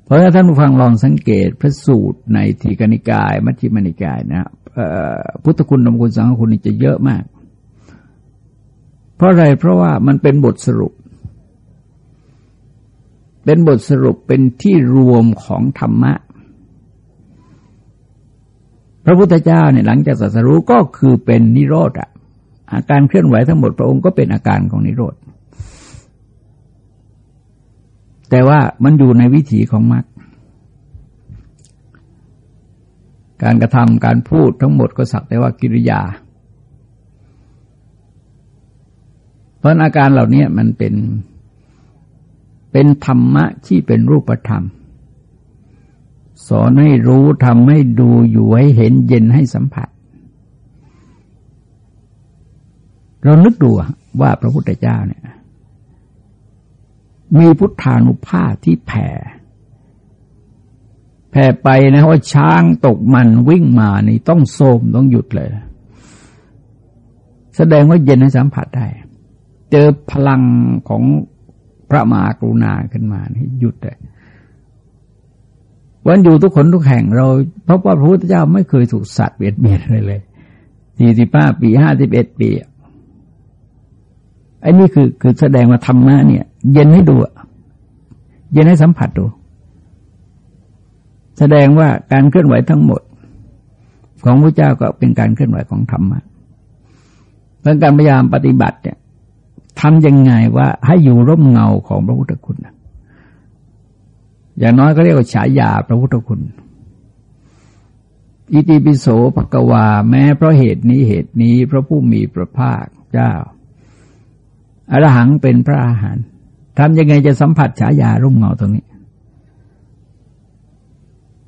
เพราะถ้าท่านผู้ฟังลองสังเกตพระสูตรในทีกนิกาย มัชฌิมานิกายนะพุทธคุณธรรมคุณสังฆคุณนี่จะเยอะมาก เพราะอะไรเพราะว่ามันเป็นบทสรุป เป็นบทสรุปเป็นที่รวมของธรรมะ ระพุทธเจ้าเนี่ยหลังจากสัสรู้ก็คือเป็นนิโรธอะอาการเคลื่อนไหวทั้งหมดพระองค์ก็เป็นอาการของนิโรธ แต่ว่ามันอยู่ในวิถีของมรรคการกระทำการพูดทั้งหมดก็สักแต่ว่ากิริยา เพราะอาการเหล่านี้มันเป็นเป็นธรรมะที่เป็นรูปธรรม สอนให้รู้ทำให้ดูอยู่ให้เห็นเย็นให้สัมผัส เรานึกดูว่าพระพุทธเจ้าเนี่ย มีพุทธานุภาพที่แผ่ แผ่ไปนะว่าช้างตกมันวิ่งมานี่ต้องโทมต้องหยุดเลย แสดงว่าเย็นให้สัมผัสได้ เจอพลังของพระมหากรุณาขึ้นมานี่หยุดเลย วันอยู่ทุกคนทุกแห่งเราเพราะว่าพระพุทธเจ้าไม่เคยถูกสัตว์เบียดเบียนเลยเลยสี่สิบห้าปีห้าสิบเอ็ดปีอ้นี่คือคือแสดงว่าธรรมะเนี่ย เย็นให้ดูเย็นให้สัมผัสดู แสดงว่าการเคลื่อนไหวทั้งหมด ของพระเจ้าก็เป็นการเคลื่อนไหวของธรรมะเรื่องการพยายามปฏิบัติเนี่ยทำยังไงว่าให้อยู่ร่มเงาของพระพุทธคุณ อย่างน้อยก็เรียกว่าฉายาพระพุทธคุณ อิติปิโสภกวา แม้เพราะเหตุนี้เหตุนี้พระผู้มีพระภาคเจ้าอรหังเป็นพระอาหารทำยังไงจะสัมผัสฉายาร่มเงาตรงนี้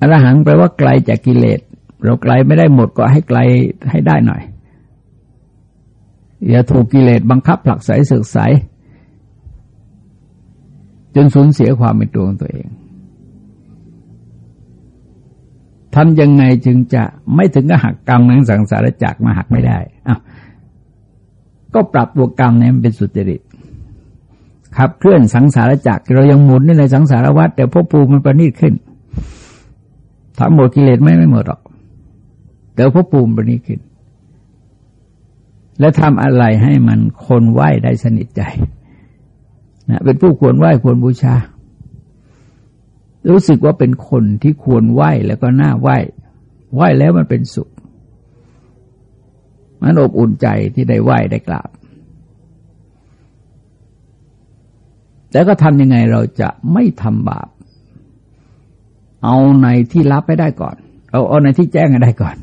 อรหังแปลว่าไกลจากกิเลส เราไกลไม่ได้หมดก็ให้ไกลให้ได้หน่อย อย่าถูกกิเลสบังคับผลักไสสึกใสจนสูญเสียความเป็นตัวของตัวเอง ทำยังไงจึงจะไม่ถึงกับหักกรรมในสังสารจักรมาหักไม่ได้อ้าวก็ปรับตัวกรรมเนี่ยมันเป็นสุจริตขับเคลื่อนสังสารจักรเรายังหมุนในสังสารวัฏแต่พวกภูมิมันประณีตขึ้นทั้งหมดกิเลสไม่ไม่หมดหรอก แต่พวกภูมิประณีตขึ้น และทำอะไรให้มันคนไหว้ได้สนิทใจนะเป็นผู้ควรไหว้ควรบูชา รู้สึกว่าเป็นคนที่ควรไหว้แล้วก็น่าไหว้ไหว้แล้วมันเป็นสุข มันอบอุ่นใจที่ได้ไหว้ได้กราบ แต่ก็ทำยังไงเราจะไม่ทำบาป เอาในที่ลับไปได้ก่อน เอาเอาในที่แจ้งให้ได้ก่อน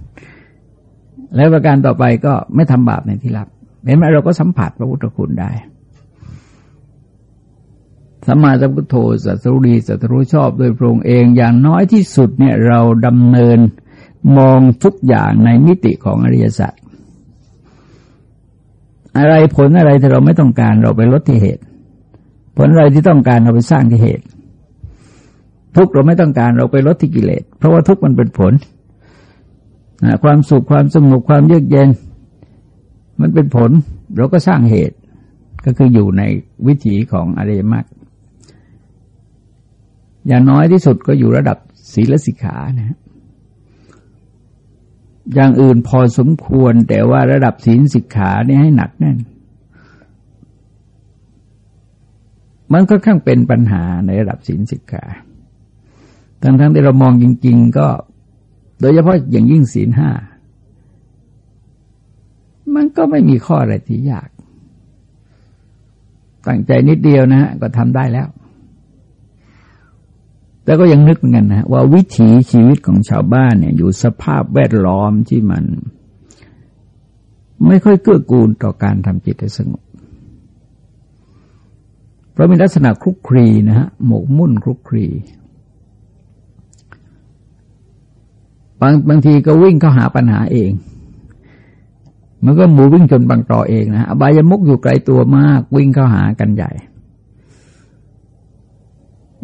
แล้วประการต่อไปก็ไม่ทำบาปในที่ลับเห็นไหมเราก็สัมผัสพระพุทธคุณได้ สัมมาสัมพุทโธสัตรุดีสัตรู้ชอบโดยพระองค์เองอย่างน้อยที่สุดเนี่ยเราดำเนินมองทุกอย่างในมิติของอริยสัจอะไรผลอะไรที่เราไม่ต้องการเราไปลดที่เหตุ ผลอะไรที่ต้องการเราไปสร้างที่เหตุ ทุกเราไม่ต้องการเราไปลดที่กิเลสเพราะว่าทุกมันเป็นผลความสุขความสงบความเยือกเย็น มันเป็นผลเราก็สร้างเหตุ ก็คืออยู่ในวิถีของอริยมรรค อย่างน้อยที่สุดก็อยู่ระดับศีลสิกขานะอย่างอื่นพอสมควรแต่ว่าระดับศีลสิกขาเนี่ยให้หนักแน่น มันก็ข้างเป็นปัญหาในระดับศีลสิกขาทั้งทั้งที่เรามองจริง ๆ ก็ โดยเฉพาะอย่างยิ่งศีลห้า มันก็ไม่มีข้ออะไรที่ยาก ตั้งใจนิดเดียวนะฮะก็ทำได้แล้ว แต่ก็ยังนึกเหมือนกันนะว่าวิถีชีวิตของชาวบ้านเนี่ย อยู่สภาพแวดล้อมที่มัน ไม่ค่อยเกื้อกูลต่อการทำจิตให้สงบเพราะมีลักษณะคลุกคลีนะฮะหมกมุ่นคลุกคลีบางบางทีก็วิ่งเข้าหาปัญหาเอง มันก็หมูวิ่งจนบังต่อเองนะอบายมุกอยู่ไกลตัวมาก วิ่งเข้าหากันใหญ่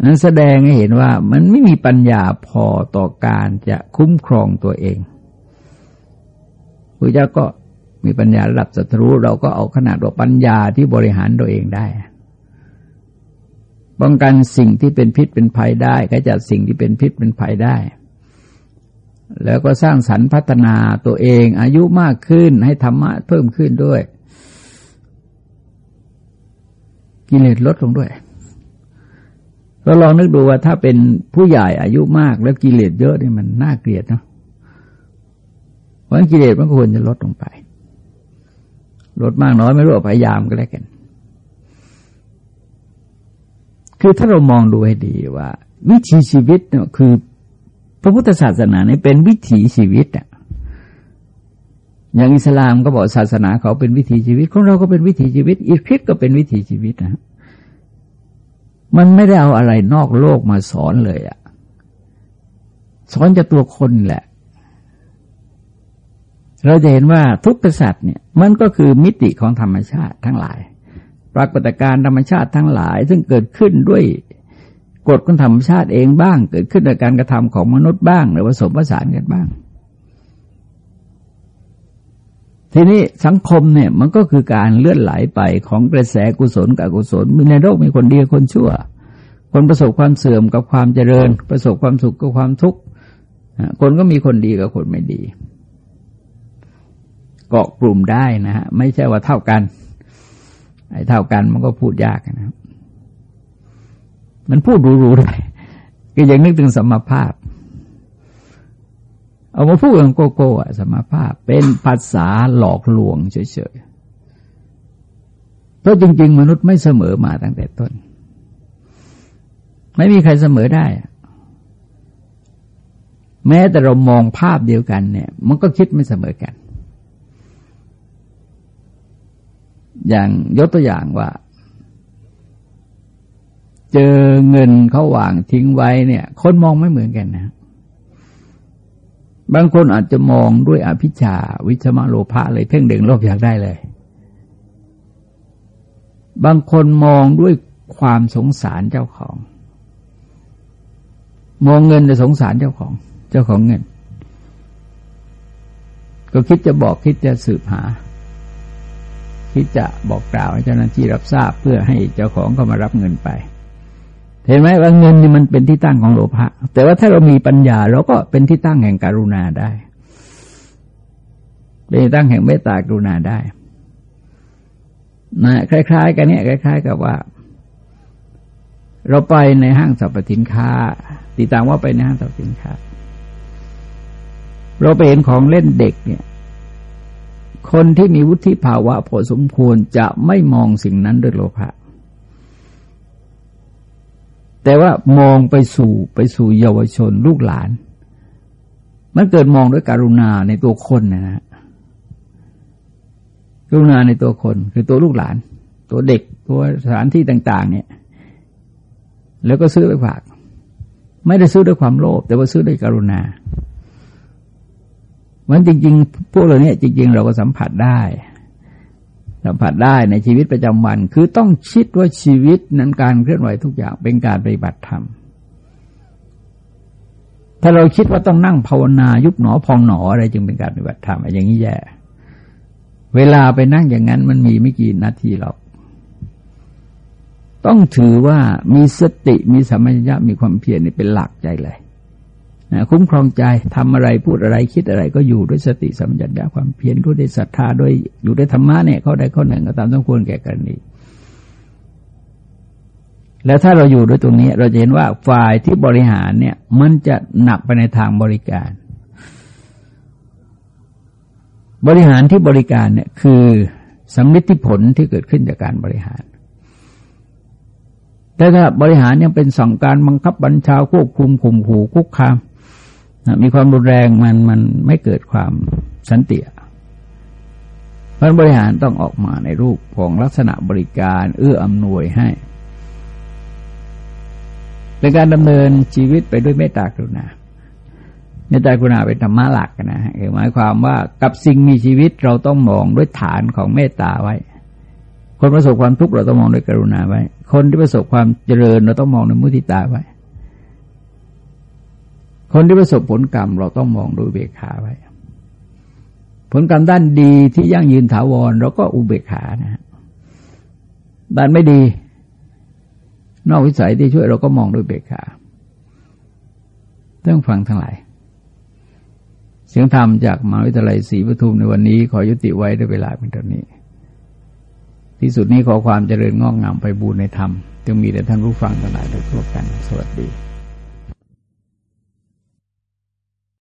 นั้นแสดงให้เห็นว่ามันไม่มีปัญญาพอต่อการจะคุ้มครองตัวเองพระเจ้าก็มีปัญญาระดับศัตรูเราก็เอาขนาดว่าปัญญาที่บริหารตัวเองได้ป้องกันสิ่งที่เป็นพิษเป็นภัยได้ขจัดสิ่งที่เป็นพิษเป็นภัยได้ แล้วก็สร้างสรรค์พัฒนาตัวเองอายุมากขึ้นให้ธรรมะเพิ่มขึ้นด้วย กิเลสลดลงด้วย เราลองนึกดูว่าถ้าเป็นผู้ใหญ่อายุมากแล้วกิเลสเยอะนี่มันน่าเกลียดเนาะเพราะกิเลสมันควรจะลดลงไป ลดมากน้อยไม่รู้พยายามก็แล้วกัน คือถ้าเรามองดูให้ดีว่า วิถีชีวิตเนี่ยคือ พระพุทธศาสนาเนี่ยเป็นวิถีชีวิตอะอย่างอิสลามก็บอกศาสนาเขาเป็นวิถีชีวิตของเราก็เป็นวิถีชีวิตอีกพิษก็เป็นวิถีชีวิตนะ มันไม่ได้เอาอะไรนอกโลกมาสอนเลยอะสอนจากตัวคนแหละ เราจะเห็นว่าทุกสัตว์เนี่ย มันก็คือมิติของธรรมชาติทั้งหลาย ปรากฏการณ์ธรรมชาติทั้งหลาย ซึ่งเกิดขึ้นด้วยกฎของธรรมชาติเองบ้าง เกิดขึ้นจากการกระทำของมนุษย์บ้าง หรือผสมผสานกันบ้าง ทีนี้สังคมเนี่ยมันก็คือการเลื่อนไหลไปของกระแสกุศลกับอกุศล มีในโลกมีคนดีคนชั่ว คนประสบความเสื่อมกับความเจริญ ประสบความสุขกับความทุกข์คนก็มีคนดีกับคนไม่ดี เกาะกลุ่มได้นะฮะไม่ใช่ว่าเท่ากันไอ้เท่ากันมันก็พูดยากนะครับมันพูดรู้ๆเลยก็ยังนึกถึงสมภาพ เอามาพูดกันโกโก้อะสมภาพ เป็นภาษาหลอกลวงเฉยๆ เพราะจริง ๆ มนุษย์ไม่เสมอมาตั้งแต่ต้น ไม่มีใครเสมอได้ แม้แต่เรามองภาพเดียวกันเนี่ย มันก็คิดไม่เสมอกัน อย่างยกตัวอย่างว่า เจอเงินเขาวางทิ้งไว้เนี่ย คนมองไม่เหมือนกันนะ บางคนอาจจะมองด้วยอภิชาวิชมาโลภะเลยเพ่งเด่งโลกอยากได้เลย บางคนมองด้วยความสงสารเจ้าของ มองเงินแต่สงสารเจ้าของ เจ้าของเงิน ก็คิดจะบอกคิดจะสืบหา คิดจะบอกกล่าวให้เจ้าหน้าที่รับทราบเพื่อให้เจ้าของเขามารับเงินไป เห็นไหมว่าเงินนี่มันเป็นที่ตั้งของโลภะแต่ว่าถ้าเรามีปัญญาเราก็เป็นที่ตั้งแห่งการุณาได้ เป็นที่ตั้งแห่งเมตตากรุณาได้นะคล้าย ๆ กันเนี่ยคล้าย ๆ กับว่า เราไปในห้างสรรพสินค้าติดตามว่าไปในห้างสรรพสินค้า เราไปเห็นของเล่นเด็กเนี่ย คนที่มีวุฒิภาวะพอสมควรจะไม่มองสิ่งนั้นด้วยโลภะ แต่ว่ามองไปสู่ไปสู่เยาวชนลูกหลาน มันเกิดมองด้วยการุณาในตัวคนนะฮะกรุณาในตัวคนคือตัวลูกหลาน ตัวเด็กตัวสถานที่ต่าง ๆ เนี่ย แล้วก็ซื้อไปฝาก ไม่ได้ซื้อด้วยความโลภแต่ว่าซื้อด้วยกรุณามันจริง ๆ พวกเราเนี่ยจริง ๆ เราก็สัมผัสได้ สัมผัสได้ในชีวิตประจำวัน คือต้องคิดว่าชีวิตนั้นการเคลื่อนไหวทุกอย่างเป็นการปฏิบัติธรรมถ้าเราคิดว่าต้องนั่งภาวนายุบหนอพองหนออะไรจึงเป็นการปฏิบัติธรรมอย่างนี้แย่เวลาไปนั่งอย่างนั้นมันมีไม่กี่นาทีหรอกต้องถือว่ามีสติมีสัมมัญญะมีความเพียรนี่เป็นหลักใจเลย คุ้มครองใจทำอะไรพูดอะไรคิดอะไรก็อยู่ด้วยสติสัมปชัญญะความเพียรด้วยศรัทธาด้วยอยู่ด้วยธรรมะเนี่ยเขาได้ข้อหนึ่งก็ตามสมควรแก่กันนี้แล้วถ้าเราอยู่ด้วยตรงนี้ เราจะเห็นว่าฝ่ายที่บริหารเนี่ย มันจะหนักไปในทางบริการ บริหารที่บริการเนี่ยคือสำลิดที่ผลที่เกิดขึ้นจากการบริหาร แต่ถ้าบริหารยังเป็นสั่งการบังคับบัญชาควบคุมข่มขู่คุกคาม มีความรุนแรงมันมันไม่เกิดความสันติเพราะบริหารต้องออกมาในรูปของลักษณะบริการเอื้ออำนวยให้เป็นการดำเนินชีวิตไปด้วยเมตตากรุณาเมตตากรุณาเป็นธรรมะหลักนะฮะหมายความว่ากับสิ่งมีชีวิตเราต้องมองด้วยฐานของเมตตาไว้ คนประสบความทุกข์เราต้องมองด้วยกรุณาไว้ คนที่ประสบความเจริญเราต้องมองด้วยมุทิตาไว้ คนที่ประสบผลกรรมเราต้องมองดูเบกขาไว้ ผลกรรมด้านดีที่ยั่งยืนถาวรเราก็อุเบกขานะฮะด้านไม่ดี นอกวิสัยที่ช่วยเราก็มองด้วยเบกขาต้องฟังทั้งหลายเสียงธรรมจากมหาวิทยาลัยศรีปทุมในวันนี้ ขอยุติไว้ด้วยเวลาเป็นเท่านี้ ที่สุดนี้ขอความเจริญงอกงามไปบูรณนธรรมจงมีแต่ท่านผู้ฟังทั้งหลายทุกท่านสวัสดี